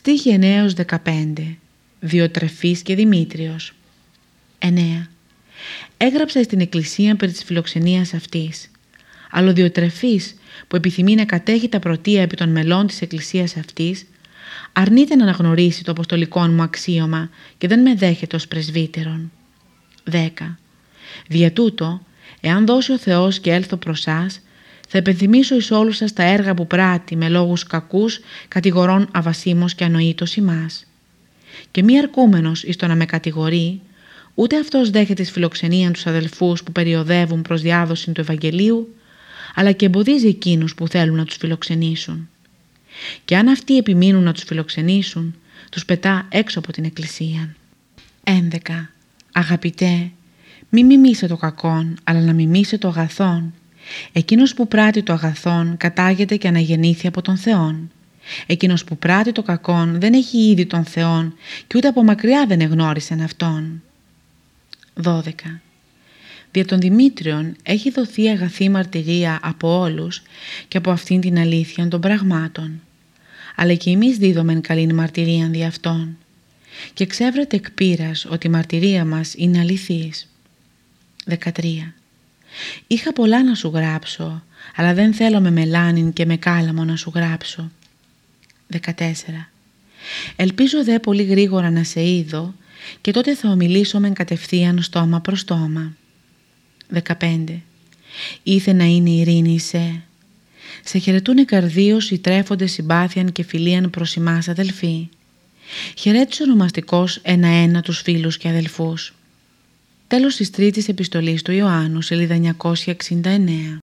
Στίχη 9-15 Διοτρεφής και Δημήτριος 9. Έγραψα στην εκκλησία περί της φιλοξενίας αυτής. Αλλά ο Διοτρεφής που επιθυμεί να κατέχει τα πρωτεία επί των μελών της εκκλησίας αυτής αρνείται να αναγνωρίσει το αποστολικό μου αξίωμα και δεν με δέχεται ως πρεσβύτερον. 10. Δια τούτο, εάν δώσει ο Θεός και έλθω προς σας, θα επενθυμίσω εις όλους σας τα έργα που πράττει με λόγους κακούς, κατηγορών αβασίμως και ανοήτως ημάς. Και μη αρκούμενος εις το να με κατηγορεί, ούτε αυτός δέχεται τη φιλοξενία τους αδελφούς που περιοδεύουν προς διάδοση του Ευαγγελίου, αλλά και εμποδίζει εκείνους που θέλουν να τους φιλοξενήσουν. Και αν αυτοί επιμείνουν να τους φιλοξενήσουν, τους πετά έξω από την εκκλησία. 11. Αγαπητέ, μη μιμήσε το κακόν, αλλά να μιμήσε το αγαθόν. Εκείνος που πράττει το αγαθόν κατάγεται και αναγεννήθη από τον Θεόν. Εκείνος που πράττει το κακόν δεν έχει ήδη τον Θεόν και ούτε από μακριά δεν εγνώρισε Αυτόν. 12. Δια των Δημήτριων έχει δοθεί αγαθή μαρτυρία από όλους και από αυτήν την αλήθεια των πραγμάτων. Αλλά και εμείς δίδομεν καλήν μαρτυρία δι' αυτών. Και ξέβρετε εκ ότι η μαρτυρία μας είναι αληθής. 13. Είχα πολλά να σου γράψω, αλλά δεν θέλω με μελάνιν και με κάλαμο να σου γράψω. 14. Ελπίζω δε πολύ γρήγορα να σε είδω και τότε θα ομιλήσω με κατευθείαν στόμα προς στόμα. 15. Ήθε να είναι ειρήνη σε. Σε χαιρετούν καρδίως οι τρέφοντες συμπάθειαν και φιλίαν προς εμάς αδελφοί. Χαιρέτησε ονομαστικός ένα-ένα τους φίλους και αδελφούς. Τέλος της τρίτης επιστολής του Ιωάννου, σελίδα 969.